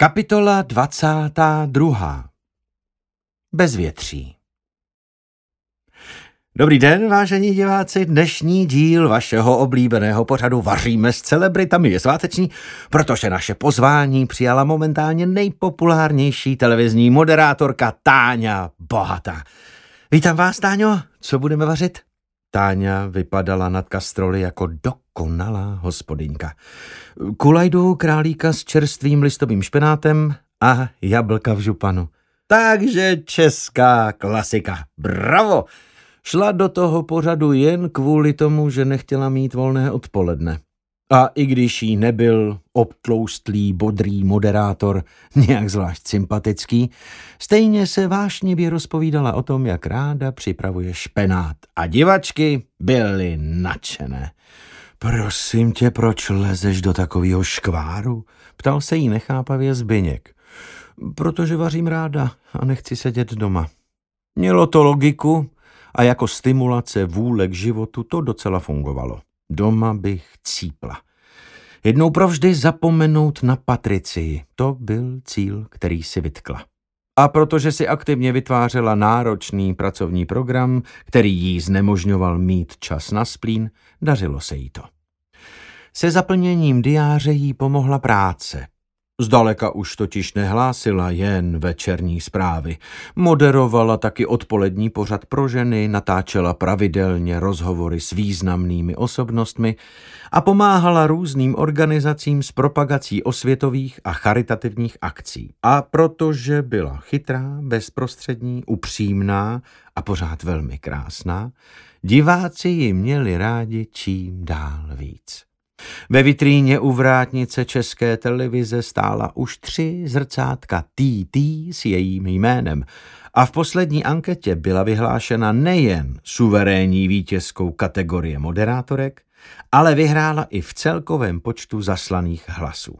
Kapitola 22. Bezvětří Dobrý den, vážení diváci. Dnešní díl vašeho oblíbeného pořadu Vaříme s celebritami je sváteční, protože naše pozvání přijala momentálně nejpopulárnější televizní moderátorka Táňa Bohatá. Vítám vás, Táňo. Co budeme vařit? Táňa vypadala nad kastroli jako dokonalá hospodyňka. Kulajdu králíka s čerstvým listovým špenátem a jablka v županu. Takže česká klasika. Bravo! Šla do toho pořadu jen kvůli tomu, že nechtěla mít volné odpoledne. A i když jí nebyl obtloustlý, bodrý moderátor nějak zvlášť sympatický, stejně se vášnivě rozpovídala o tom, jak ráda připravuje špenát. A divačky byly nadšené. Prosím tě, proč lezeš do takového škváru? Ptal se jí nechápavě Zbyněk. Protože vařím ráda a nechci sedět doma. Mělo to logiku a jako stimulace vůle k životu to docela fungovalo. Doma bych cípla. Jednou provždy zapomenout na Patricii. To byl cíl, který si vytkla. A protože si aktivně vytvářela náročný pracovní program, který jí znemožňoval mít čas na splín, dařilo se jí to. Se zaplněním diáře jí pomohla práce. Zdaleka už totiž nehlásila jen večerní zprávy. Moderovala taky odpolední pořad pro ženy, natáčela pravidelně rozhovory s významnými osobnostmi a pomáhala různým organizacím s propagací osvětových a charitativních akcí. A protože byla chytrá, bezprostřední, upřímná a pořád velmi krásná, diváci ji měli rádi čím dál víc. Ve vitríně u vrátnice české televize stála už tři zrcátka TT s jejím jménem a v poslední anketě byla vyhlášena nejen suverénní vítězkou kategorie moderátorek, ale vyhrála i v celkovém počtu zaslaných hlasů.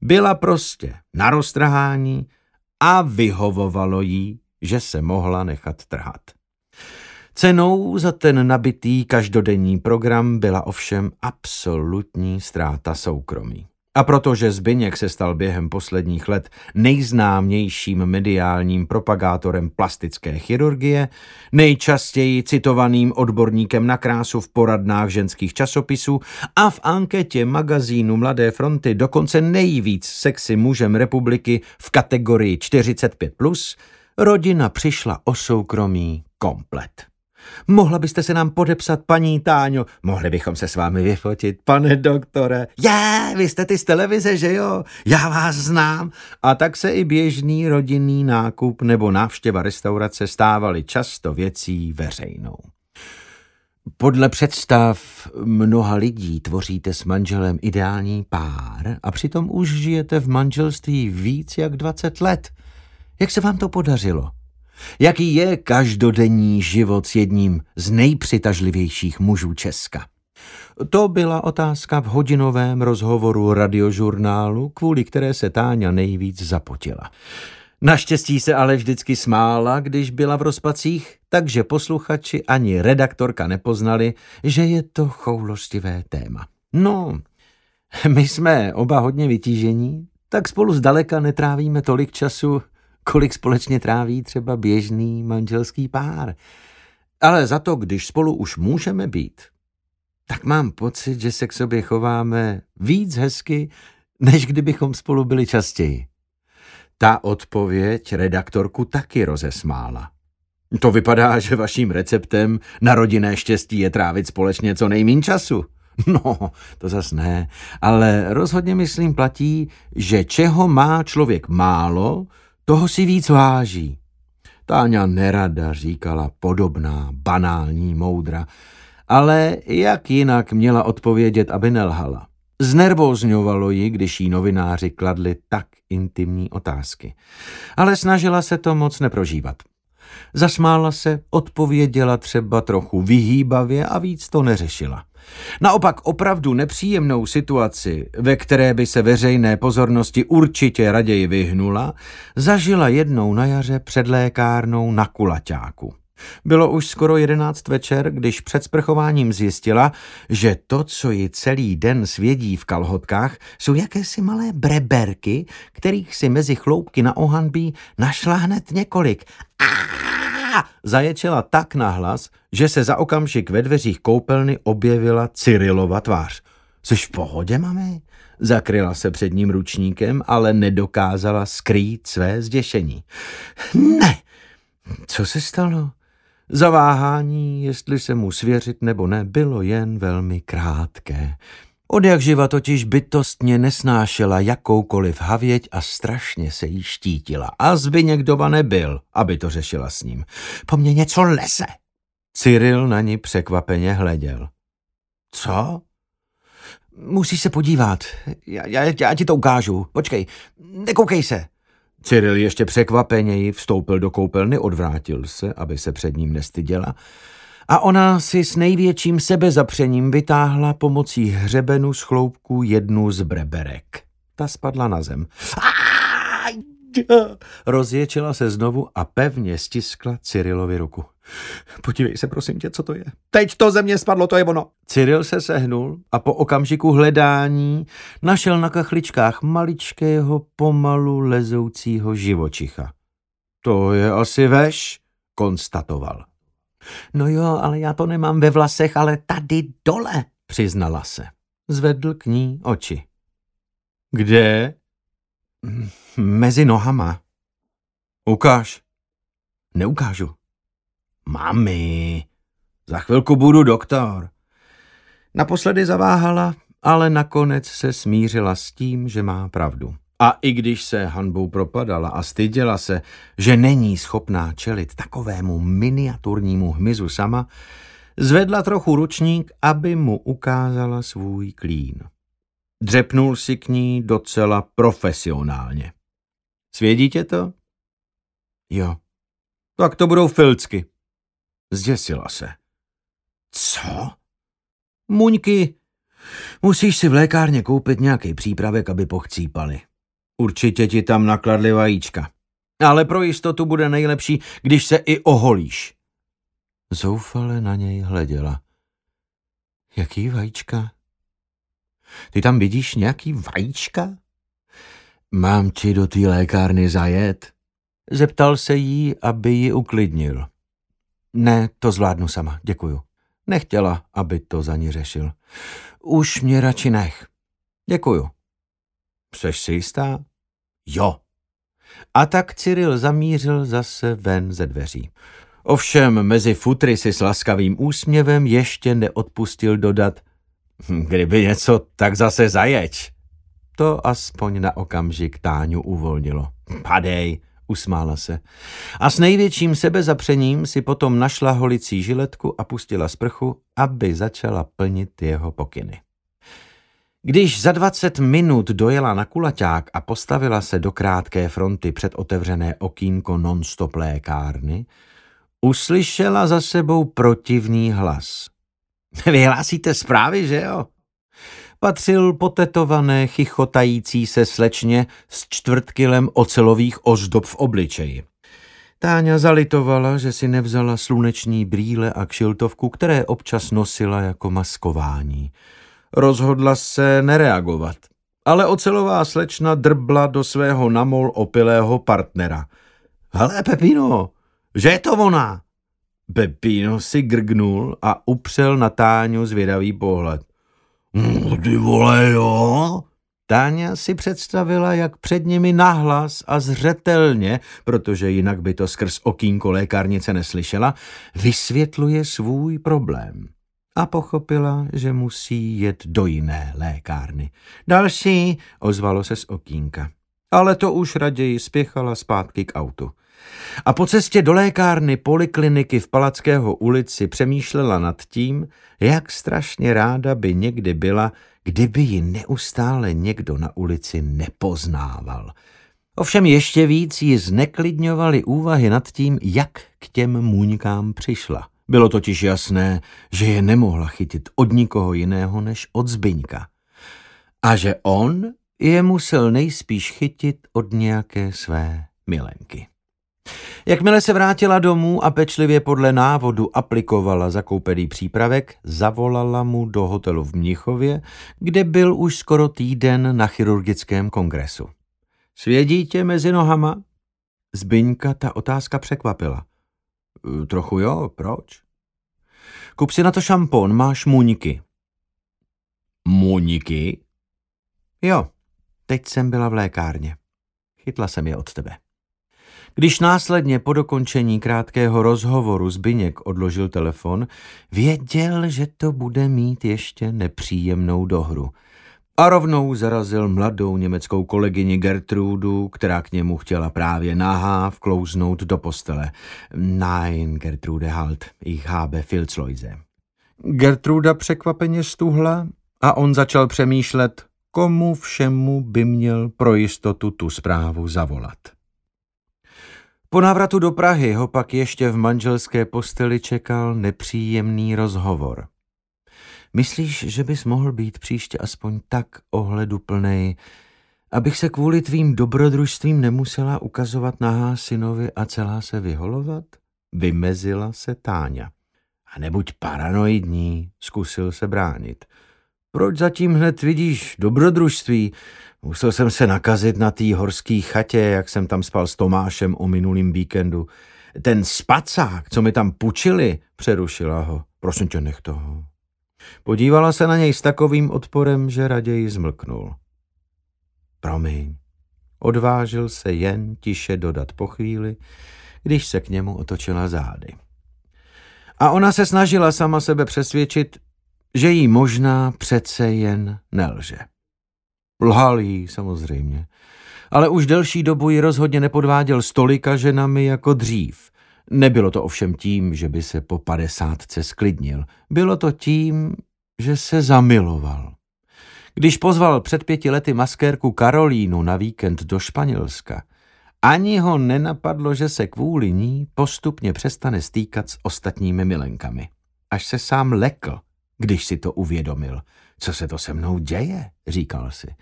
Byla prostě na roztrhání a vyhovovalo jí, že se mohla nechat trhat. Cenou za ten nabitý každodenní program byla ovšem absolutní ztráta soukromí. A protože Zbyněk se stal během posledních let nejznámějším mediálním propagátorem plastické chirurgie, nejčastěji citovaným odborníkem na krásu v poradnách ženských časopisů a v anketě magazínu Mladé fronty dokonce nejvíc sexy mužem republiky v kategorii 45+, rodina přišla o soukromí komplet. Mohla byste se nám podepsat, paní Táňo? Mohli bychom se s vámi vyfotit, pane doktore. Je, vy jste ty z televize, že jo? Já vás znám. A tak se i běžný rodinný nákup nebo návštěva restaurace stávaly často věcí veřejnou. Podle představ mnoha lidí tvoříte s manželem ideální pár a přitom už žijete v manželství víc jak 20 let. Jak se vám to podařilo? Jaký je každodenní život s jedním z nejpřitažlivějších mužů Česka? To byla otázka v hodinovém rozhovoru radiožurnálu, kvůli které se Táňa nejvíc zapotila. Naštěstí se ale vždycky smála, když byla v rozpacích, takže posluchači ani redaktorka nepoznali, že je to choulostivé téma. No, my jsme oba hodně vytížení, tak spolu zdaleka netrávíme tolik času, kolik společně tráví třeba běžný manželský pár. Ale za to, když spolu už můžeme být, tak mám pocit, že se k sobě chováme víc hezky, než kdybychom spolu byli častěji. Ta odpověď redaktorku taky rozesmála. To vypadá, že vaším receptem na rodinné štěstí je trávit společně co nejmín času. No, to zas ne, ale rozhodně myslím platí, že čeho má člověk málo, toho si víc váží. Táňa nerada říkala podobná, banální moudra, ale jak jinak měla odpovědět, aby nelhala. Znervózňovalo ji, když jí novináři kladli tak intimní otázky. Ale snažila se to moc neprožívat. Zasmála se, odpověděla třeba trochu vyhýbavě a víc to neřešila. Naopak opravdu nepříjemnou situaci, ve které by se veřejné pozornosti určitě raději vyhnula, zažila jednou na jaře před lékárnou na kulaťáku. Bylo už skoro jedenáct večer, když před sprchováním zjistila, že to, co ji celý den svědí v kalhotkách, jsou jakési malé breberky, kterých si mezi chloupky na ohanbí našla hned několik. A zaječela tak nahlas, že se za okamžik ve dveřích koupelny objevila Cyrilova tvář. Jsi v pohodě, mami? Zakryla se před ním ručníkem, ale nedokázala skrýt své zděšení. Ne! Co se stalo? Zaváhání, jestli se mu svěřit nebo ne, bylo jen velmi krátké. Od jak živa totiž bytostně nesnášela jakoukoliv havěť a strašně se jí štítila. A Zbyněk doba nebyl, aby to řešila s ním. Po mně něco leze. Cyril na ní překvapeně hleděl. Co? Musíš se podívat. Já, já, já ti to ukážu. Počkej, nekoukej se. Cyril ještě překvapeněji vstoupil do koupelny, odvrátil se, aby se před ním nestyděla, a ona si s největším sebezapřením vytáhla pomocí hřebenu z chloupku jednu z breberek. Ta spadla na zem. Rozječila se znovu a pevně stiskla Cyrilovi ruku. Podívej se, prosím tě, co to je. Teď to ze mě spadlo, to je ono. Cyril se sehnul a po okamžiku hledání našel na kachličkách maličkého pomalu lezoucího živočicha. To je asi veš, konstatoval. No jo, ale já to nemám ve vlasech, ale tady dole, přiznala se. Zvedl k ní oči. Kde? Mezi nohama. Ukáž. Neukážu. Mami, za chvilku budu doktor. Naposledy zaváhala, ale nakonec se smířila s tím, že má pravdu. A i když se hanbou propadala a styděla se, že není schopná čelit takovému miniaturnímu hmyzu sama, zvedla trochu ručník, aby mu ukázala svůj klín. Dřepnul si k ní docela profesionálně. Svědí tě to? Jo. Tak to budou filcky. Zděsila se. Co? Muňky, musíš si v lékárně koupit nějaký přípravek, aby pochcípali. Určitě ti tam nakladli vajíčka. Ale pro jistotu bude nejlepší, když se i oholíš. Zoufale na něj hleděla. Jaký vajíčka? Ty tam vidíš nějaký vajíčka? Mám ti do té lékárny zajet? Zeptal se jí, aby ji uklidnil. Ne, to zvládnu sama, děkuju. Nechtěla, aby to za ní řešil. Už mě radši nech. Děkuju. Přeš si jistá? Jo. A tak Cyril zamířil zase ven ze dveří. Ovšem mezi futry si s laskavým úsměvem ještě neodpustil dodat, hm, kdyby něco, tak zase zajeď. To aspoň na okamžik Táňu uvolnilo. Padej, usmála se. A s největším sebezapřením si potom našla holicí žiletku a pustila sprchu, aby začala plnit jeho pokyny. Když za dvacet minut dojela na kulaťák a postavila se do krátké fronty před otevřené okýnko non-stop lékárny, uslyšela za sebou protivný hlas. Vyhlásíte zprávy, že jo? Patřil potetované chichotající se slečně s čtvrtkilem ocelových ozdob v obličeji. Táňa zalitovala, že si nevzala sluneční brýle a kšiltovku, které občas nosila jako maskování. Rozhodla se nereagovat. Ale ocelová slečna drbla do svého namol opilého partnera. Hele, Pepino, že je to ona? Pepino si grgnul a upřel na Táňu zvědavý pohled. No, ty vole, jo? Táňa si představila, jak před nimi nahlas a zřetelně, protože jinak by to skrz okýnko lékárnice neslyšela, vysvětluje svůj problém a pochopila, že musí jet do jiné lékárny. Další, ozvalo se z okýnka. Ale to už raději spěchala zpátky k autu. A po cestě do lékárny polikliniky v Palackého ulici přemýšlela nad tím, jak strašně ráda by někdy byla, kdyby ji neustále někdo na ulici nepoznával. Ovšem ještě víc ji zneklidňovaly úvahy nad tím, jak k těm muňkám přišla. Bylo totiž jasné, že je nemohla chytit od nikoho jiného než od Zbyňka. A že on je musel nejspíš chytit od nějaké své milenky. Jakmile se vrátila domů a pečlivě podle návodu aplikovala zakoupený přípravek, zavolala mu do hotelu v Mnichově, kde byl už skoro týden na chirurgickém kongresu. Svědí tě mezi nohama? Zbyňka ta otázka překvapila. E, trochu jo, proč? Kup si na to šampon, máš muňky. Muňky? Jo, teď jsem byla v lékárně. Chytla jsem je od tebe. Když následně po dokončení krátkého rozhovoru Zbyněk odložil telefon, věděl, že to bude mít ještě nepříjemnou dohru. A rovnou zarazil mladou německou kolegyni Gertrudu, která k němu chtěla právě nahá vklouznout do postele. Nein, Gertrude halt, ich habe Filzläuse. Gertruda překvapeně stuhla a on začal přemýšlet, komu všemu by měl pro jistotu tu zprávu zavolat. Po návratu do Prahy ho pak ještě v manželské posteli čekal nepříjemný rozhovor. Myslíš, že bys mohl být příště aspoň tak ohleduplnej, abych se kvůli tvým dobrodružstvím nemusela ukazovat nahá synovi a celá se vyholovat? Vymezila se Táňa. A nebuď paranoidní, zkusil se bránit. Proč zatím hned vidíš dobrodružství? Musel jsem se nakazit na té horské chatě, jak jsem tam spal s Tomášem o minulým víkendu. Ten spacák, co mi tam pučili, přerušila ho. Prosím tě, nech toho. Podívala se na něj s takovým odporem, že raději zmlknul. Promiň. Odvážil se jen tiše dodat po chvíli, když se k němu otočila zády. A ona se snažila sama sebe přesvědčit, že jí možná přece jen nelže. Lhal jí samozřejmě, ale už delší dobu ji rozhodně nepodváděl stolika ženami jako dřív. Nebylo to ovšem tím, že by se po padesátce sklidnil. Bylo to tím, že se zamiloval. Když pozval před pěti lety maskérku Karolínu na víkend do Španělska, ani ho nenapadlo, že se kvůli ní postupně přestane stýkat s ostatními milenkami. Až se sám lekl, když si to uvědomil. Co se to se mnou děje, říkal si.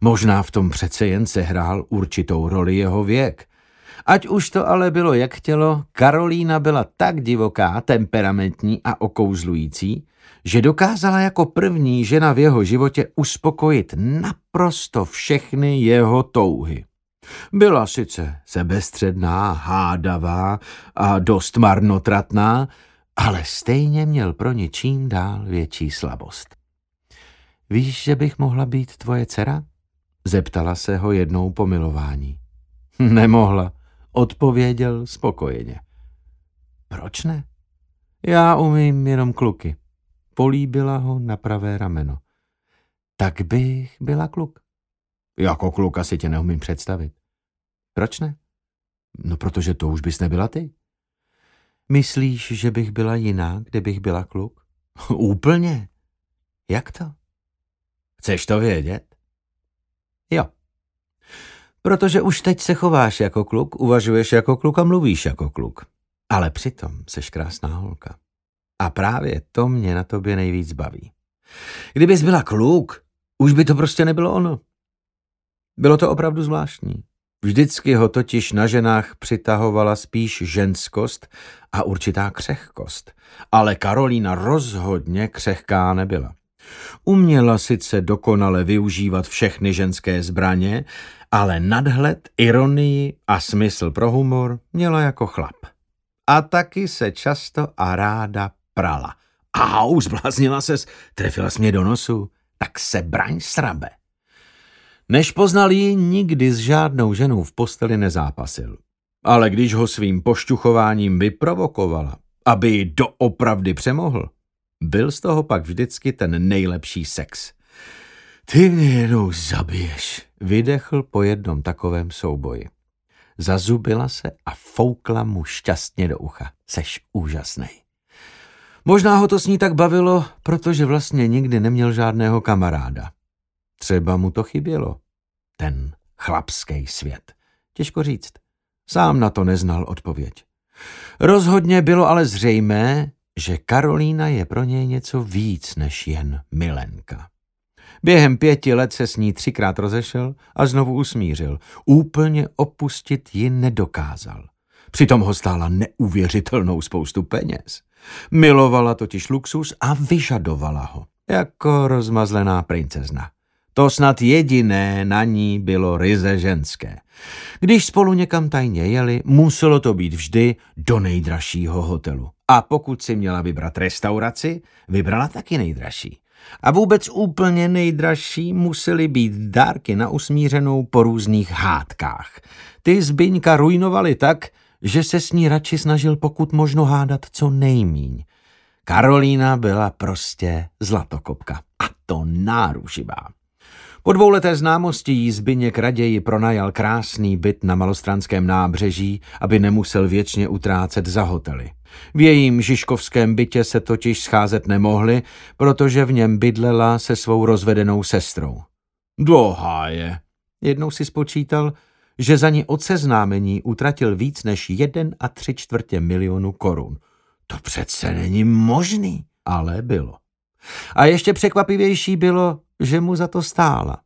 Možná v tom přece jen sehrál určitou roli jeho věk. Ať už to ale bylo jak chtělo, Karolína byla tak divoká, temperamentní a okouzlující, že dokázala jako první žena v jeho životě uspokojit naprosto všechny jeho touhy. Byla sice sebestředná, hádavá a dost marnotratná, ale stejně měl pro ně čím dál větší slabost. Víš, že bych mohla být tvoje dcera? Zeptala se ho jednou pomilování. Nemohla, odpověděl spokojeně. Proč ne? Já umím jenom kluky. Políbila ho na pravé rameno. Tak bych byla kluk. Jako kluka si tě neumím představit. Proč ne? No, protože to už bys nebyla ty. Myslíš, že bych byla jiná, kdybych byla kluk? Úplně. Jak to? Chceš to vědět? Protože už teď se chováš jako kluk, uvažuješ jako kluk a mluvíš jako kluk. Ale přitom seš krásná holka. A právě to mě na tobě nejvíc baví. Kdybys byla kluk, už by to prostě nebylo ono. Bylo to opravdu zvláštní. Vždycky ho totiž na ženách přitahovala spíš ženskost a určitá křehkost. Ale Karolína rozhodně křehká nebyla. Uměla sice dokonale využívat všechny ženské zbraně, ale nadhled, ironii a smysl pro humor měla jako chlap. A taky se často a ráda prala. Au, zbláznila ses, trefila jsi mě do nosu, tak se braň srabe. Než poznal ji, nikdy s žádnou ženou v posteli nezápasil. Ale když ho svým pošťuchováním vyprovokovala, aby ji doopravdy přemohl, byl z toho pak vždycky ten nejlepší sex. Ty mě jenom zabiješ, vydechl po jednom takovém souboji. Zazubila se a foukla mu šťastně do ucha. Seš úžasný. Možná ho to s ní tak bavilo, protože vlastně nikdy neměl žádného kamaráda. Třeba mu to chybělo. Ten chlapský svět. Těžko říct. Sám na to neznal odpověď. Rozhodně bylo ale zřejmé, že Karolína je pro něj něco víc než jen milenka. Během pěti let se s ní třikrát rozešel a znovu usmířil. Úplně opustit ji nedokázal. Přitom ho stála neuvěřitelnou spoustu peněz. Milovala totiž luxus a vyžadovala ho, jako rozmazlená princezna. To snad jediné na ní bylo ryze ženské. Když spolu někam tajně jeli, muselo to být vždy do nejdražšího hotelu. A pokud si měla vybrat restauraci, vybrala taky nejdražší. A vůbec úplně nejdražší musely být dárky na usmířenou po různých hádkách. Ty Zbyňka rujnovaly tak, že se s ní radši snažil pokud možno hádat co nejmíň. Karolína byla prostě zlatokopka. A to náruživá. Po dvouleté známosti jí Zbyněk raději pronajal krásný byt na malostranském nábřeží, aby nemusel věčně utrácet za hotely. V jejím žižkovském bytě se totiž scházet nemohli, protože v něm bydlela se svou rozvedenou sestrou. Dlouhá je. Jednou si spočítal, že za ní od seznámení utratil víc než jeden a tři čtvrtě milionu korun. To přece není možný, ale bylo. A ještě překvapivější bylo, že mu za to stála.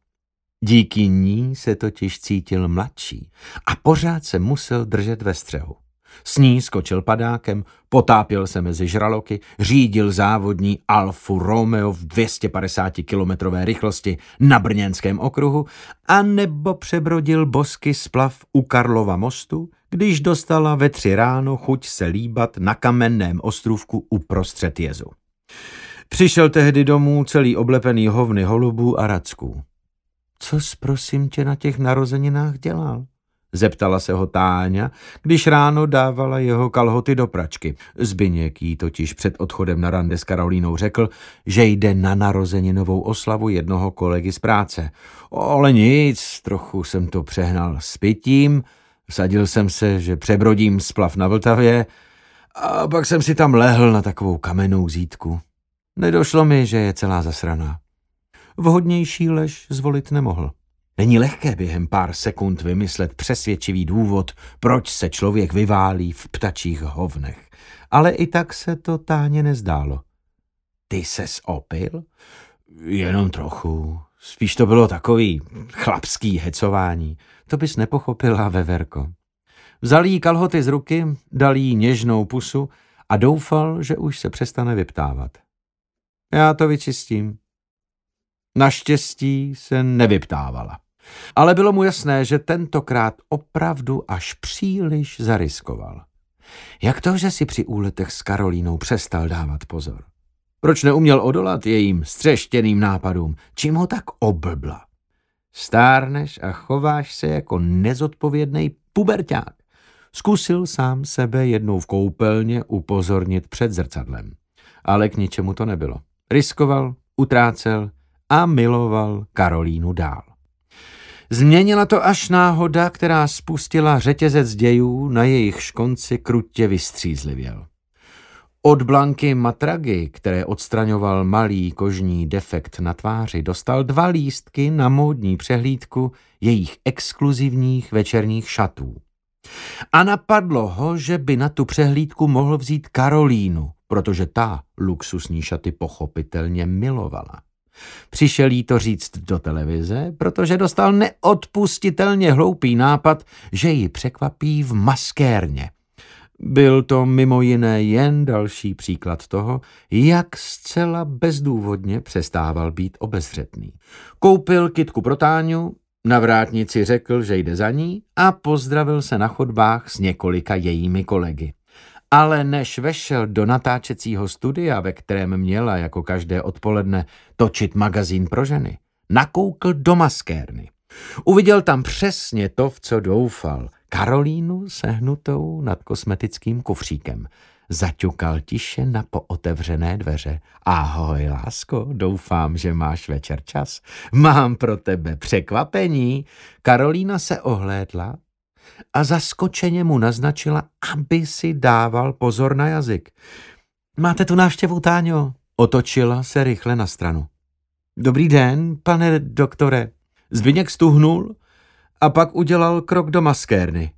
Díky ní se totiž cítil mladší a pořád se musel držet ve střehu. S ní skočil padákem, potápěl se mezi žraloky, řídil závodní Alfu Romeo v 250 kilometrové rychlosti na Brněnském okruhu a nebo přebrodil bosky splav u Karlova mostu, když dostala ve tři ráno chuť se líbat na kamenném ostrůvku uprostřed jezu. Přišel tehdy domů celý oblepený hovny holubů a racků. Co prosím tě na těch narozeninách dělal? Zeptala se ho Táňa, když ráno dávala jeho kalhoty do pračky. Zbyněk jí totiž před odchodem na rande s Karolínou řekl, že jde na narozeninovou oslavu jednoho kolegy z práce. Ale nic, trochu jsem to přehnal s pitím, vsadil jsem se, že přebrodím splav na Vltavě a pak jsem si tam lehl na takovou kamennou zítku. Nedošlo mi, že je celá zasraná. Vhodnější lež zvolit nemohl. Není lehké během pár sekund vymyslet přesvědčivý důvod, proč se člověk vyválí v ptačích hovnech. Ale i tak se to táně nezdálo. Ty ses opil? Jenom trochu. Spíš to bylo takový chlapský hecování. To bys nepochopila, Veverko. Vzal jí kalhoty z ruky, dal jí něžnou pusu a doufal, že už se přestane vyptávat. Já to vyčistím. Naštěstí se nevyptávala. Ale bylo mu jasné, že tentokrát opravdu až příliš zariskoval. Jak to, že si při úletech s Karolínou přestal dávat pozor? Proč neuměl odolat jejím střeštěným nápadům? Čím ho tak oblbla? Stárneš a chováš se jako nezodpovědný puberták. Zkusil sám sebe jednou v koupelně upozornit před zrcadlem. Ale k ničemu to nebylo. Riskoval, utrácel a miloval Karolínu dál. Změnila to až náhoda, která spustila řetězec dějů, na jejich škonci krutě vystřízlivěl. Od Blanky Matragy, které odstraňoval malý kožní defekt na tváři, dostal dva lístky na módní přehlídku jejich exkluzivních večerních šatů. A napadlo ho, že by na tu přehlídku mohl vzít Karolínu, protože ta luxusní šaty pochopitelně milovala. Přišel jí to říct do televize, protože dostal neodpustitelně hloupý nápad, že ji překvapí v maskérně. Byl to mimo jiné jen další příklad toho, jak zcela bezdůvodně přestával být obezřetný. Koupil kitku pro Táňu, na vrátnici řekl, že jde za ní a pozdravil se na chodbách s několika jejími kolegy. Ale než vešel do natáčecího studia, ve kterém měla jako každé odpoledne točit magazín pro ženy, nakoukl do maskérny. Uviděl tam přesně to, v co doufal. Karolínu sehnutou nad kosmetickým kufříkem. Zaťukal tiše na pootevřené dveře. Ahoj, lásko, doufám, že máš večer čas. Mám pro tebe překvapení. Karolína se ohlédla, a zaskočeně mu naznačila, aby si dával pozor na jazyk. Máte tu návštěvu, Táňo? Otočila se rychle na stranu. Dobrý den, pane doktore. Zbyněk stuhnul a pak udělal krok do maskérny.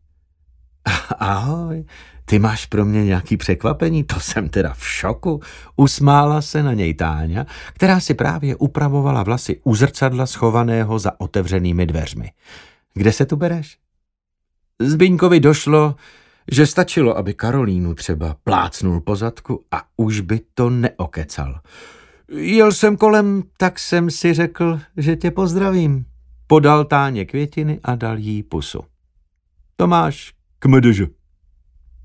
Ahoj, ty máš pro mě nějaký překvapení, to jsem teda v šoku. Usmála se na něj Táňa, která si právě upravovala vlasy u zrcadla schovaného za otevřenými dveřmi. Kde se tu bereš? Zbyňkovi došlo, že stačilo, aby Karolínu třeba plácnul po zadku a už by to neokecal. Jel jsem kolem, tak jsem si řekl, že tě pozdravím. Podal Táně květiny a dal jí pusu. Tomáš, kmdž.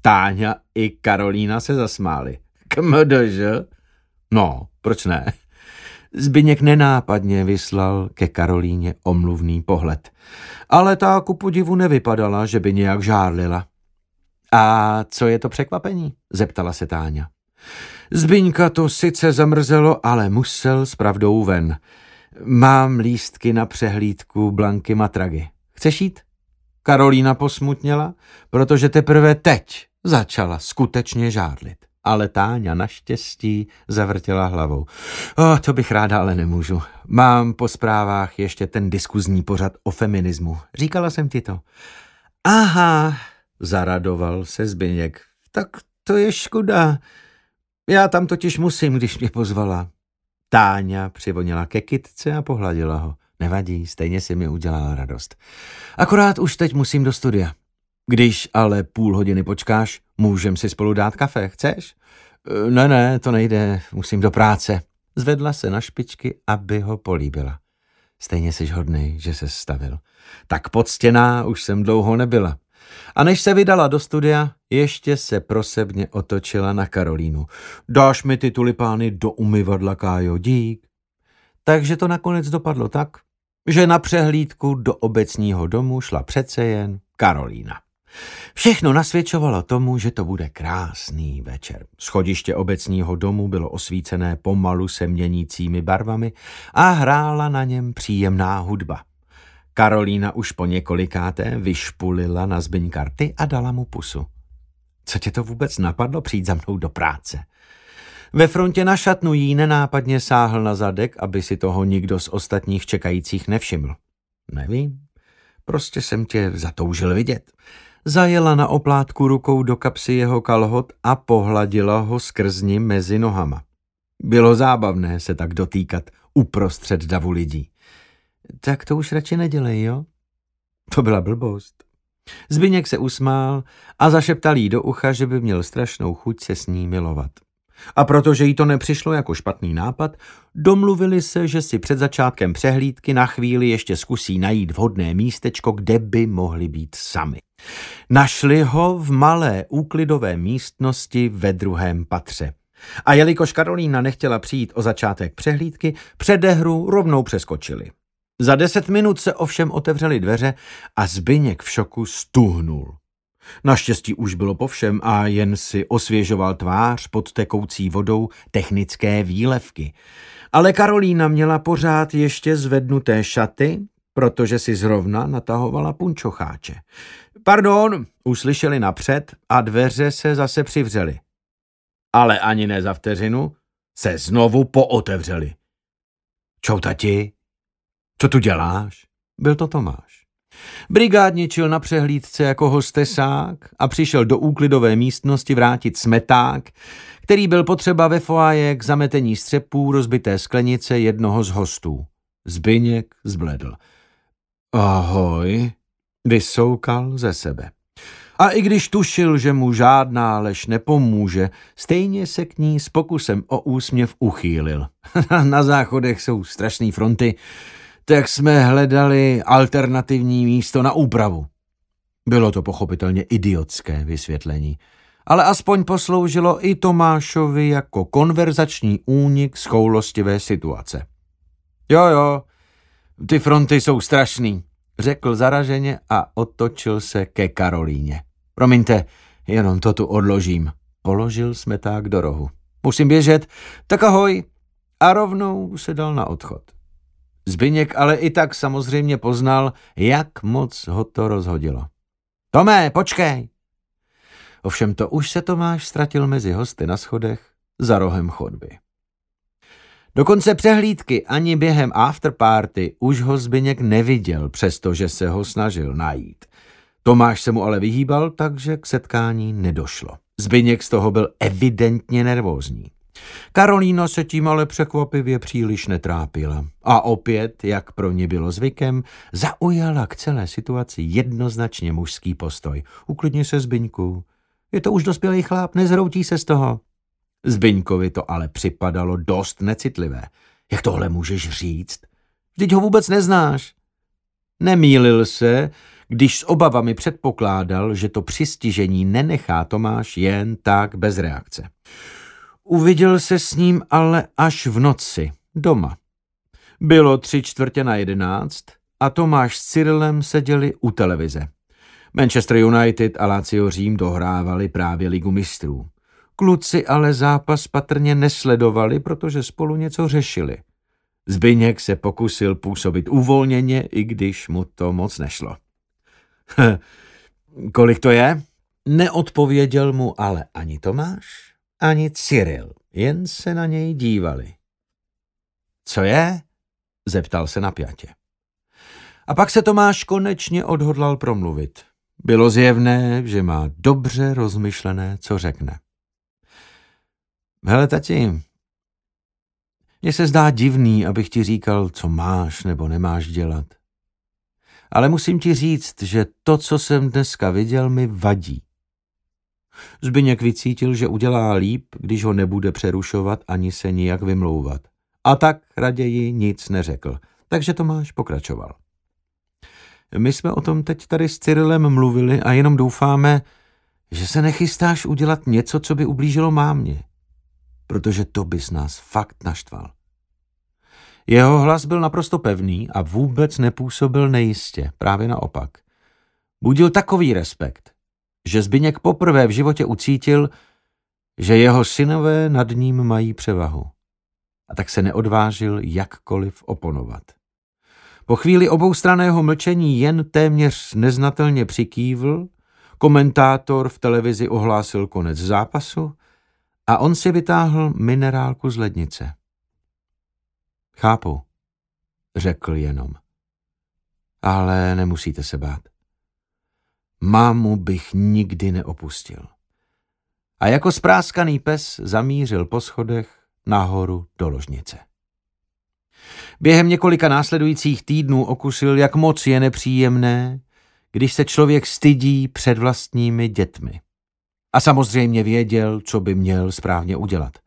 Táňa i Karolína se zasmály. Kmdž? No, proč ne? Zbyněk nenápadně vyslal ke Karolíně omluvný pohled. Ale ta ku podivu nevypadala, že by nějak žárlila. A co je to překvapení? zeptala se Táňa. Zbyňka to sice zamrzelo, ale musel s pravdou ven. Mám lístky na přehlídku Blanky Matragy. Chceš jít? Karolína posmutněla, protože teprve teď začala skutečně žádlit. Ale Táňa naštěstí zavrtěla hlavou. O, to bych ráda, ale nemůžu. Mám po zprávách ještě ten diskuzní pořad o feminismu. Říkala jsem ti to. Aha, zaradoval se Zbyněk. Tak to je škoda. Já tam totiž musím, když mě pozvala. Táňa přivonila ke kytce a pohladila ho. Nevadí, stejně si mi udělala radost. Akorát už teď musím do studia. Když ale půl hodiny počkáš, můžem si spolu dát kafe, chceš? E, ne, ne, to nejde, musím do práce. Zvedla se na špičky, aby ho políbila. Stejně jsi hodnej, že se stavil. Tak podstěná už jsem dlouho nebyla. A než se vydala do studia, ještě se prosebně otočila na Karolínu. Dáš mi ty tulipány do umyvadla, Kájo, dík. Takže to nakonec dopadlo tak, že na přehlídku do obecního domu šla přece jen Karolína. Všechno nasvědčovalo tomu, že to bude krásný večer. Schodiště obecního domu bylo osvícené pomalu se měnícími barvami a hrála na něm příjemná hudba. Karolína už po několikáté vyšpulila na zbyň karty a dala mu pusu. Co tě to vůbec napadlo přijít za mnou do práce? Ve frontě na šatnu jí nenápadně sáhl na zadek, aby si toho nikdo z ostatních čekajících nevšiml. Nevím, prostě jsem tě zatoužil vidět. Zajela na oplátku rukou do kapsy jeho kalhot a pohladila ho skrz ním mezi nohama. Bylo zábavné se tak dotýkat uprostřed davu lidí. Tak to už radši nedělej, jo? To byla blbost. Zbyněk se usmál a zašeptal jí do ucha, že by měl strašnou chuť se s ní milovat. A protože jí to nepřišlo jako špatný nápad, domluvili se, že si před začátkem přehlídky na chvíli ještě zkusí najít vhodné místečko, kde by mohli být sami. Našli ho v malé úklidové místnosti ve druhém patře. A jelikož Karolína nechtěla přijít o začátek přehlídky, předehru rovnou přeskočili. Za deset minut se ovšem otevřely dveře a Zbyněk v šoku stuhnul. Naštěstí už bylo po všem a jen si osvěžoval tvář pod tekoucí vodou technické výlevky. Ale Karolína měla pořád ještě zvednuté šaty, protože si zrovna natahovala punčocháče. Pardon, uslyšeli napřed a dveře se zase přivřely. Ale ani ne za vteřinu se znovu pootevřely. Čau, tati, co tu děláš? Byl to Tomáš. Brigádničil na přehlídce jako hostesák a přišel do úklidové místnosti vrátit smeták, který byl potřeba ve foaje k zametení střepů rozbité sklenice jednoho z hostů. Zbyněk zbledl. Ahoj, vysoukal ze sebe. A i když tušil, že mu žádná lež nepomůže, stejně se k ní s pokusem o úsměv uchýlil. Na záchodech jsou strašné fronty, tak jsme hledali alternativní místo na úpravu. Bylo to pochopitelně idiotské vysvětlení, ale aspoň posloužilo i Tomášovi jako konverzační únik z choulostivé situace. Jo, jo, ty fronty jsou strašný, řekl zaraženě a otočil se ke Karolíně. Promiňte, jenom to tu odložím. Položil smeták do rohu. Musím běžet, tak ahoj. A rovnou se dal na odchod. Zbyněk ale i tak samozřejmě poznal, jak moc ho to rozhodilo. Tomé, počkej! Ovšem to už se Tomáš ztratil mezi hosty na schodech za rohem chodby. Dokonce přehlídky ani během afterparty už ho Zbyněk neviděl, přestože se ho snažil najít. Tomáš se mu ale vyhýbal, takže k setkání nedošlo. Zbyněk z toho byl evidentně nervózní. Karolína se tím ale překvapivě příliš netrápila. A opět, jak pro ně bylo zvykem, zaujala k celé situaci jednoznačně mužský postoj. Uklidni se, Zbyňku, Je to už dospělý chlap, nezhroutí se z toho. Zbyňkovi to ale připadalo dost necitlivé. Jak tohle můžeš říct? Vždyť ho vůbec neznáš. Nemýlil se, když s obavami předpokládal, že to přistižení nenechá Tomáš jen tak bez reakce. Uviděl se s ním ale až v noci, doma. Bylo tři čtvrtě na jedenáct a Tomáš s Cyrilem seděli u televize. Manchester United a Lazio Řím dohrávali právě ligu mistrů. Kluci ale zápas patrně nesledovali, protože spolu něco řešili. Zbyněk se pokusil působit uvolněně, i když mu to moc nešlo. Kolik to je? Neodpověděl mu ale ani Tomáš, ani Cyril, jen se na něj dívali. Co je? Zeptal se napjatě. A pak se Tomáš konečně odhodlal promluvit. Bylo zjevné, že má dobře rozmyšlené, co řekne. Hele, tati, mně se zdá divný, abych ti říkal, co máš nebo nemáš dělat. Ale musím ti říct, že to, co jsem dneska viděl, mi vadí. Zbyněk vycítil, že udělá líp, když ho nebude přerušovat ani se nijak vymlouvat. A tak raději nic neřekl, takže Tomáš pokračoval. My jsme o tom teď tady s Cyrilem mluvili a jenom doufáme, že se nechystáš udělat něco, co by ublížilo mámě protože to bys nás fakt naštval. Jeho hlas byl naprosto pevný a vůbec nepůsobil nejistě, právě naopak. Budil takový respekt, že Zbyněk poprvé v životě ucítil, že jeho synové nad ním mají převahu. A tak se neodvážil jakkoliv oponovat. Po chvíli oboustraného mlčení jen téměř neznatelně přikývl, komentátor v televizi ohlásil konec zápasu a on si vytáhl minerálku z lednice. Chápu, řekl jenom. Ale nemusíte se bát. Mámu bych nikdy neopustil. A jako spráskaný pes zamířil po schodech nahoru do ložnice. Během několika následujících týdnů okusil, jak moc je nepříjemné, když se člověk stydí před vlastními dětmi. A samozřejmě věděl, co by měl správně udělat.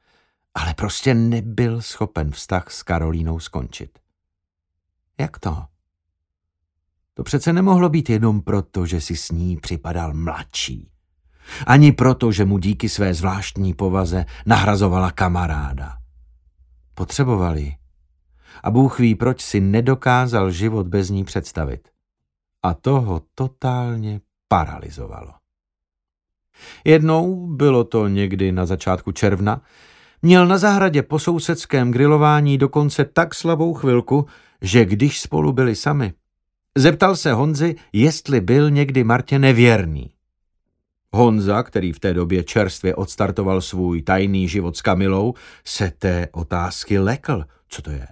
Ale prostě nebyl schopen vztah s Karolínou skončit. Jak to? To přece nemohlo být jenom proto, že si s ní připadal mladší. Ani proto, že mu díky své zvláštní povaze nahrazovala kamaráda. Potřebovali. A Bůh ví, proč si nedokázal život bez ní představit. A toho totálně paralizovalo. Jednou, bylo to někdy na začátku června, měl na zahradě po sousedském grilování dokonce tak slabou chvilku, že když spolu byli sami, zeptal se Honzy, jestli byl někdy Martě nevěrný. Honza, který v té době čerstvě odstartoval svůj tajný život s Kamilou, se té otázky lekl. Co to je?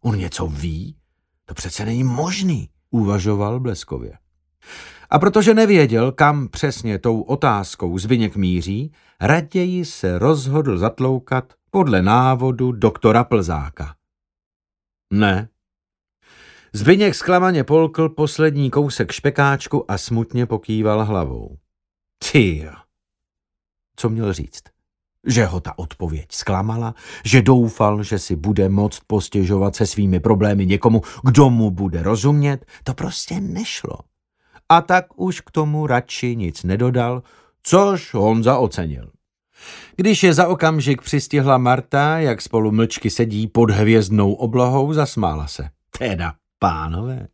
On něco ví? To přece není možný, uvažoval bleskově. A protože nevěděl, kam přesně tou otázkou Zbyněk míří, raději se rozhodl zatloukat podle návodu doktora Plzáka. Ne. Zbyněk zklamaně polkl poslední kousek špekáčku a smutně pokýval hlavou. Ty, co měl říct? Že ho ta odpověď zklamala, že doufal, že si bude moct postěžovat se svými problémy někomu, kdo mu bude rozumět, to prostě nešlo a tak už k tomu radši nic nedodal, což Honza ocenil. Když je za okamžik přistihla Marta, jak spolu mlčky sedí pod hvězdnou oblohou, zasmála se. Teda, pánové,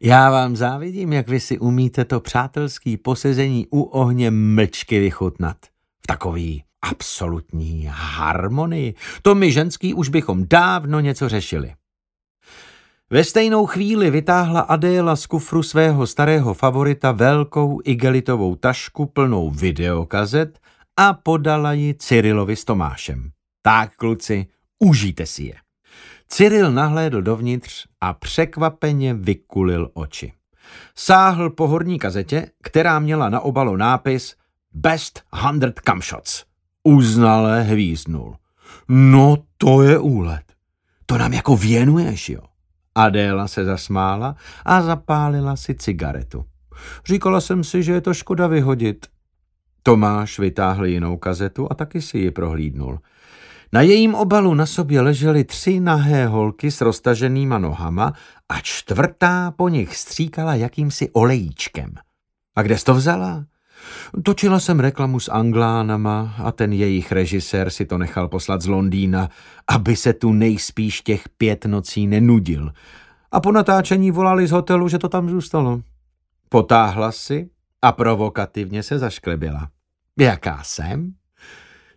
já vám závidím, jak vy si umíte to přátelský posezení u ohně mlčky vychutnat. V takový absolutní harmonii. To my ženský už bychom dávno něco řešili. Ve stejnou chvíli vytáhla Adéla z kufru svého starého favorita velkou igelitovou tašku plnou videokazet a podala ji Cyrilovi s Tomášem. Tak, kluci, užijte si je. Cyril nahlédl dovnitř a překvapeně vykulil oči. Sáhl po horní kazetě, která měla na obalu nápis Best 100 Camshots. Uznale hvíznul. No to je úlet. To nám jako věnuješ, jo. Adéla se zasmála a zapálila si cigaretu. Říkala jsem si, že je to škoda vyhodit. Tomáš vytáhl jinou kazetu a taky si ji prohlídnul. Na jejím obalu na sobě ležely tři nahé holky s roztaženýma nohama a čtvrtá po nich stříkala jakýmsi olejíčkem. A kde jsi to vzala? Točila jsem reklamu s Anglánama a ten jejich režisér si to nechal poslat z Londýna, aby se tu nejspíš těch pět nocí nenudil. A po natáčení volali z hotelu, že to tam zůstalo. Potáhla si a provokativně se zašklebila. Jaká jsem?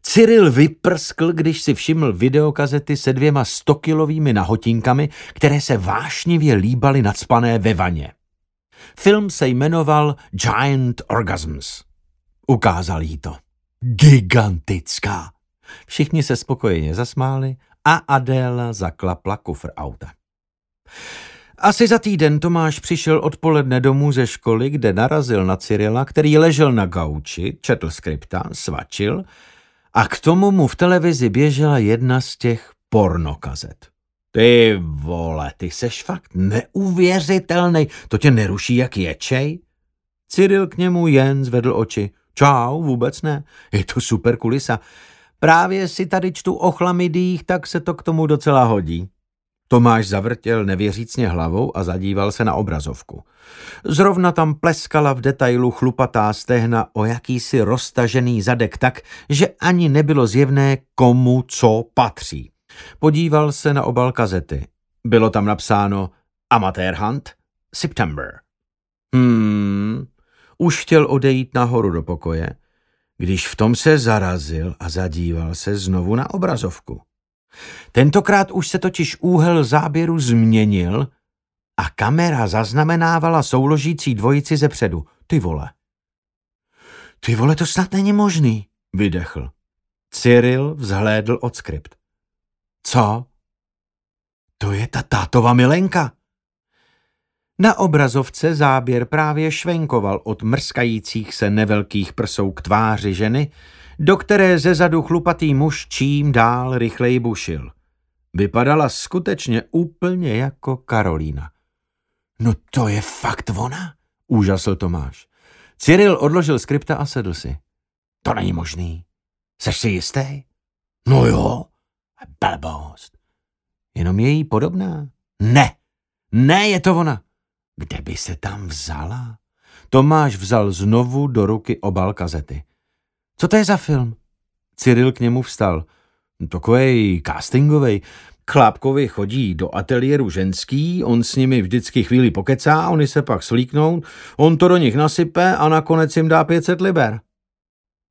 Cyril vyprskl, když si všiml videokazety se dvěma stokilovými nahotinkami, které se vášnivě líbaly nadspané ve vaně. Film se jmenoval Giant Orgasms. Ukázal jí to. Gigantická. Všichni se spokojeně zasmáli a Adéla zaklapla kufr auta. Asi za týden Tomáš přišel odpoledne domů ze školy, kde narazil na Cyrila, který ležel na gauči, četl skripta, svačil a k tomu mu v televizi běžela jedna z těch pornokazet. Ty vole, ty seš fakt neuvěřitelný, to tě neruší jak ječej? Cyril k němu jen zvedl oči. Čau, vůbec ne, je to super kulisa. Právě si tady čtu o chlamidích, tak se to k tomu docela hodí. Tomáš zavrtěl nevěřícně hlavou a zadíval se na obrazovku. Zrovna tam pleskala v detailu chlupatá stehna o jakýsi roztažený zadek tak, že ani nebylo zjevné, komu co patří. Podíval se na obal kazety. Bylo tam napsáno Amateur Hunt, September. Hmm, už chtěl odejít nahoru do pokoje, když v tom se zarazil a zadíval se znovu na obrazovku. Tentokrát už se totiž úhel záběru změnil a kamera zaznamenávala souložící dvojici ze předu. Ty vole. Ty vole, to snad není možný, vydechl. Cyril vzhlédl od skript. Co? To je ta tátova milenka. Na obrazovce záběr právě švenkoval od mrskajících se nevelkých prsou k tváři ženy, do které ze zadu chlupatý muž čím dál rychleji bušil. Vypadala skutečně úplně jako Karolína. No to je fakt ona, úžasl Tomáš. Cyril odložil skripta a sedl si. To není možný. Seš si jistý? No jo. Blbost. Jenom je jí podobná? Ne. Ne, je to ona. Kde by se tam vzala? Tomáš vzal znovu do ruky obal kazety. Co to je za film? Cyril k němu vstal. Takovej castingovej. Chlápkovi chodí do ateliéru ženský, on s nimi vždycky chvíli pokecá, oni se pak slíknou, on to do nich nasype a nakonec jim dá 500 liber.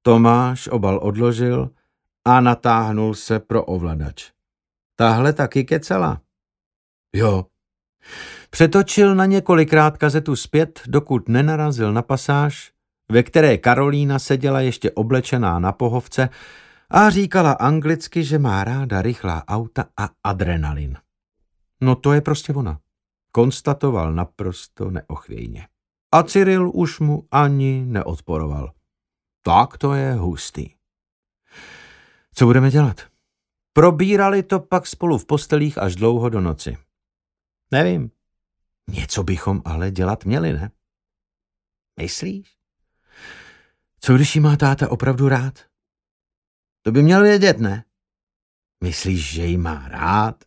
Tomáš obal odložil a natáhnul se pro ovladač. Tahle taky kecela. Jo. Přetočil na několikrát kazetu zpět, dokud nenarazil na pasáž, ve které Karolína seděla ještě oblečená na pohovce a říkala anglicky, že má ráda rychlá auta a adrenalin. No to je prostě ona, konstatoval naprosto neochvějně. A Cyril už mu ani neodporoval. Tak to je hustý. Co budeme dělat? Probírali to pak spolu v postelích až dlouho do noci. Nevím. Něco bychom ale dělat měli, ne? Myslíš? Co když jí má táta opravdu rád? To by měl vědět, ne? Myslíš, že jí má rád?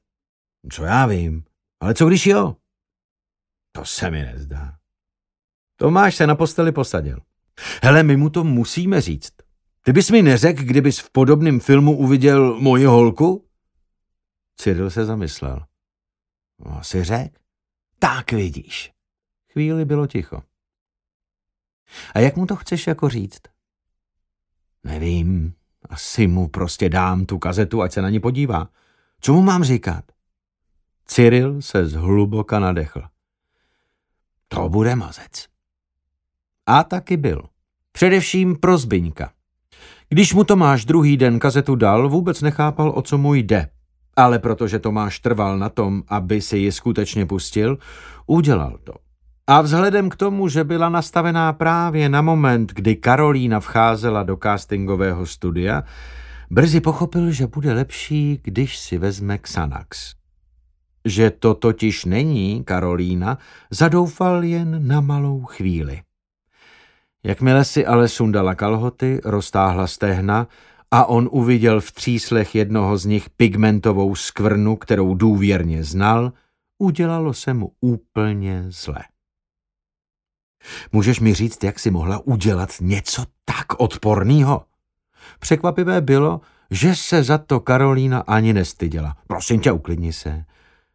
Co já vím. Ale co když jo? To se mi nezdá. Tomáš se na posteli posadil. Hele, my mu to musíme říct. Ty bys mi neřekl, kdybys v podobném filmu uviděl moji holku? Cyril se zamyslel. No, asi řek. Tak vidíš. Chvíli bylo ticho. A jak mu to chceš jako říct? Nevím, asi mu prostě dám tu kazetu, ať se na ní podívá. Co mu mám říkat? Cyril se zhluboka nadechl. To bude mazec. A taky byl. Především pro Zbyňka. Když mu Tomáš druhý den kazetu dal, vůbec nechápal, o co mu jde. Ale protože Tomáš trval na tom, aby si ji skutečně pustil, udělal to. A vzhledem k tomu, že byla nastavená právě na moment, kdy Karolína vcházela do castingového studia, brzy pochopil, že bude lepší, když si vezme Xanax. Že to totiž není Karolína, zadoufal jen na malou chvíli. Jakmile si ale sundala kalhoty, roztáhla stehna a on uviděl v tříslech jednoho z nich pigmentovou skvrnu, kterou důvěrně znal, udělalo se mu úplně zle. Můžeš mi říct, jak si mohla udělat něco tak odporného? Překvapivé bylo, že se za to Karolína ani nestyděla. Prosím tě, uklidni se.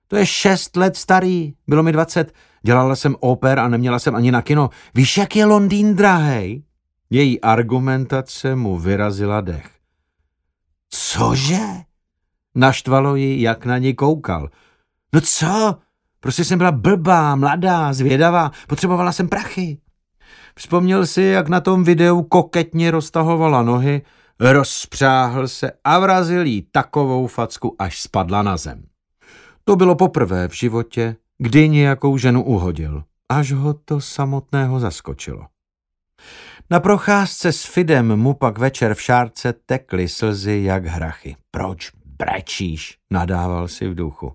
To je šest let starý, bylo mi dvacet. Dělala jsem oper a neměla jsem ani na kino. Víš, jak je Londýn drahej? Její argumentace mu vyrazila dech. Cože? Naštvalo ji, jak na ní koukal. No co? Prostě jsem byla blbá, mladá, zvědavá, potřebovala jsem prachy. Vzpomněl si, jak na tom videu koketně roztahovala nohy, rozpřáhl se a vrazil jí takovou facku, až spadla na zem. To bylo poprvé v životě, kdy nějakou ženu uhodil, až ho to samotného zaskočilo. Na procházce s Fidem mu pak večer v šárce tekly slzy jak hrachy. Proč brečíš? nadával si v duchu.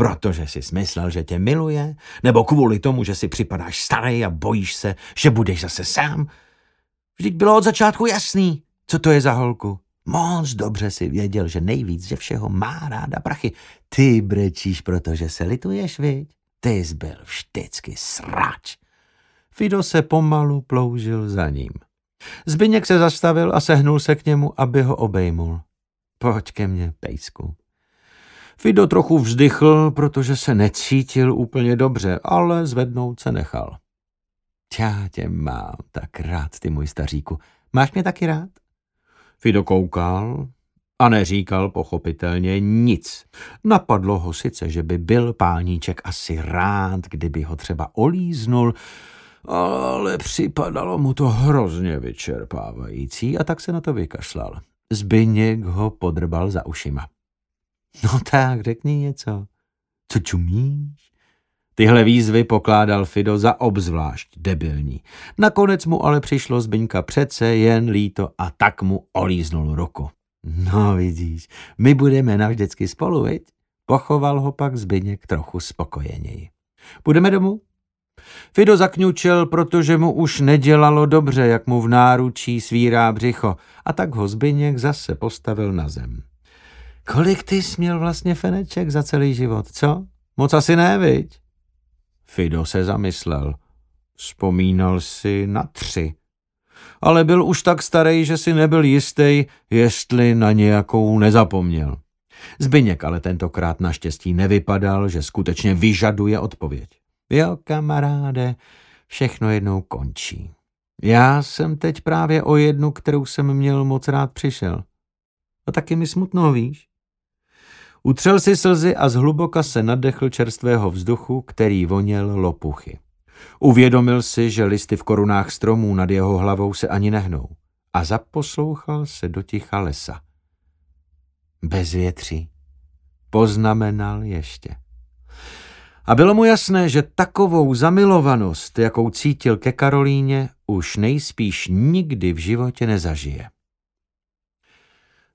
Protože jsi smyslel, že tě miluje? Nebo kvůli tomu, že si připadáš starý a bojíš se, že budeš zase sám? Vždyť bylo od začátku jasný, co to je za holku. Moc dobře si věděl, že nejvíc ze všeho má ráda prachy. Ty brečíš, protože se lituješ, viď? Ty jsi byl vždycky srač. Fido se pomalu ploužil za ním. Zbyněk se zastavil a sehnul se k němu, aby ho obejmul. Pojď ke mně, pejsku. Fido trochu vzdychl, protože se necítil úplně dobře, ale zvednout se nechal. Já tě mám tak rád, ty můj staříku. Máš mě taky rád? Fido koukal a neříkal pochopitelně nic. Napadlo ho sice, že by byl páníček asi rád, kdyby ho třeba olíznul, ale připadalo mu to hrozně vyčerpávající a tak se na to vykašlal. Zbyněk ho podrbal za ušima. No tak, řekni něco. Co čumíš? Tyhle výzvy pokládal Fido za obzvlášť debilní. Nakonec mu ale přišlo Zbyňka přece jen líto a tak mu olíznul ruku. No vidíš, my budeme navždycky spolu, viď? Pochoval ho pak Zbyněk trochu spokojeněji. Budeme domů? Fido zakňučel, protože mu už nedělalo dobře, jak mu v náručí svírá břicho, a tak ho Zbyněk zase postavil na zem. Kolik ty jsi měl vlastně feneček za celý život, co? Moc asi ne, viď? Fido se zamyslel. Vzpomínal si na tři. Ale byl už tak starý, že si nebyl jistý, jestli na nějakou nezapomněl. Zbyněk ale tentokrát naštěstí nevypadal, že skutečně vyžaduje odpověď. Jo, kamaráde, všechno jednou končí. Já jsem teď právě o jednu, kterou jsem měl moc rád přišel. A taky mi smutno, víš? Utřel si slzy a zhluboka se nadechl čerstvého vzduchu, který voněl lopuchy. Uvědomil si, že listy v korunách stromů nad jeho hlavou se ani nehnou a zaposlouchal se do ticha lesa. Bez větří. Poznamenal ještě. A bylo mu jasné, že takovou zamilovanost, jakou cítil ke Karolíně, už nejspíš nikdy v životě nezažije.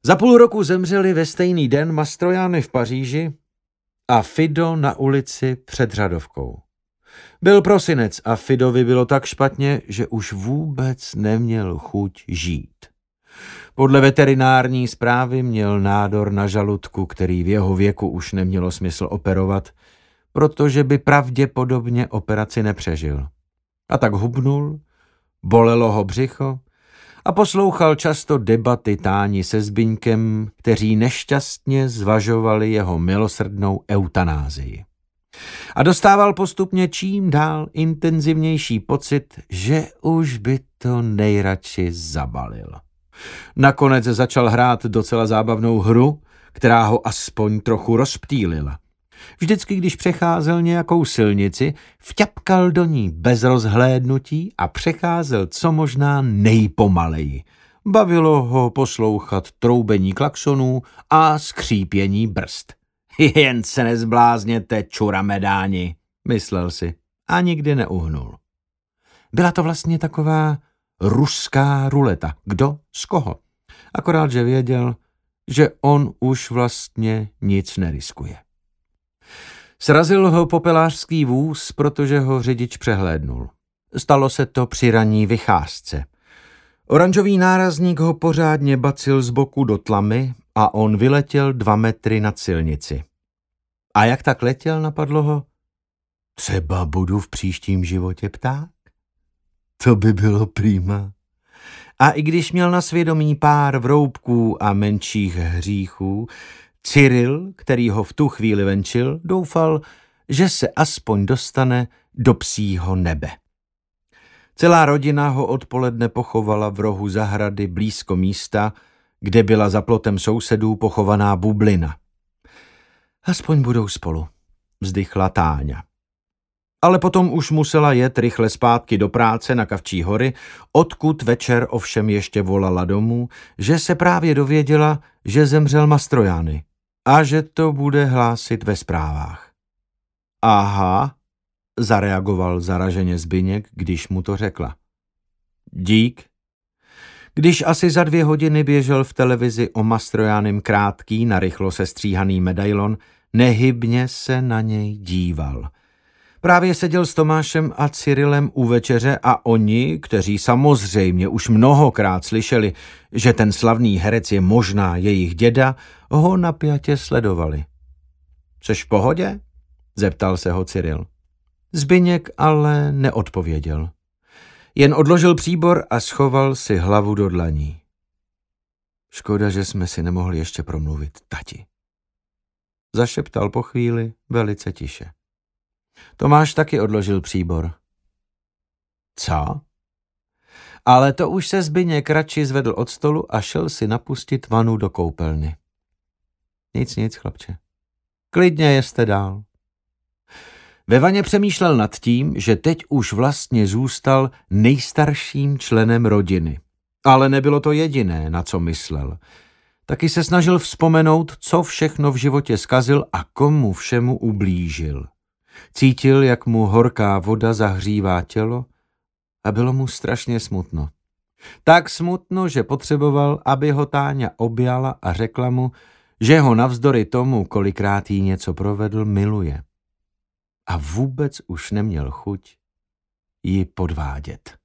Za půl roku zemřeli ve stejný den Mastrojány v Paříži a Fido na ulici před Řadovkou. Byl prosinec a Fidovi bylo tak špatně, že už vůbec neměl chuť žít. Podle veterinární zprávy měl nádor na žaludku, který v jeho věku už nemělo smysl operovat, protože by pravděpodobně operaci nepřežil. A tak hubnul, bolelo ho břicho a poslouchal často debaty Táni se Zbyňkem, kteří nešťastně zvažovali jeho milosrdnou eutanázii. A dostával postupně čím dál intenzivnější pocit, že už by to nejradši zabalil. Nakonec začal hrát docela zábavnou hru, která ho aspoň trochu rozptýlila. Vždycky, když přecházel nějakou silnici, vťapkal do ní bez rozhlédnutí a přecházel co možná nejpomaleji. Bavilo ho poslouchat troubení klaxonů a skřípění brzd. Jen se nezblázněte, čura medáni, myslel si a nikdy neuhnul. Byla to vlastně taková ruská ruleta. Kdo z koho? Akorát, že věděl, že on už vlastně nic neriskuje. Srazil ho popelářský vůz, protože ho řidič přehlédnul. Stalo se to při ranní vycházce. Oranžový nárazník ho pořádně bacil z boku do tlamy a on vyletěl dva metry nad silnici. A jak tak letěl, napadlo ho? Třeba budu v příštím životě pták? To by bylo prýma. A i když měl na svědomí pár vroubků a menších hříchů, Cyril, který ho v tu chvíli venčil, doufal, že se aspoň dostane do psího nebe. Celá rodina ho odpoledne pochovala v rohu zahrady blízko místa, kde byla za plotem sousedů pochovaná bublina. Aspoň budou spolu, vzdychla Táňa. Ale potom už musela jet rychle zpátky do práce na Kavčí hory, odkud večer ovšem ještě volala domů, že se právě dověděla, že zemřel Mastrojány a že to bude hlásit ve zprávách. Aha, zareagoval zaraženě Zbyněk, když mu to řekla. Dík. Když asi za dvě hodiny běžel v televizi o Mastrojánem krátký, narychlo sestříhaný medailon, nehybně se na něj díval. Právě seděl s Tomášem a Cyrilem u večeře a oni, kteří samozřejmě už mnohokrát slyšeli, že ten slavný herec je možná jejich děda, ho napjatě sledovali. Což v pohodě? zeptal se ho Cyril. Zbyněk ale neodpověděl. Jen odložil příbor a schoval si hlavu do dlaní. Škoda, že jsme si nemohli ještě promluvit, tati. Zašeptal po chvíli velice tiše. Tomáš taky odložil příbor. Co? Ale to už se Zbyněk radši zvedl od stolu a šel si napustit vanu do koupelny. Nic, nic, chlapče. Klidně jeste dál. Ve vaně přemýšlel nad tím, že teď už vlastně zůstal nejstarším členem rodiny. Ale nebylo to jediné, na co myslel. Taky se snažil vzpomenout, co všechno v životě skazil a komu všemu ublížil. Cítil, jak mu horká voda zahřívá tělo a bylo mu strašně smutno. Tak smutno, že potřeboval, aby ho Táňa objala a řekla mu, že ho navzdory tomu, kolikrát jí něco provedl, miluje. A vůbec už neměl chuť ji podvádět.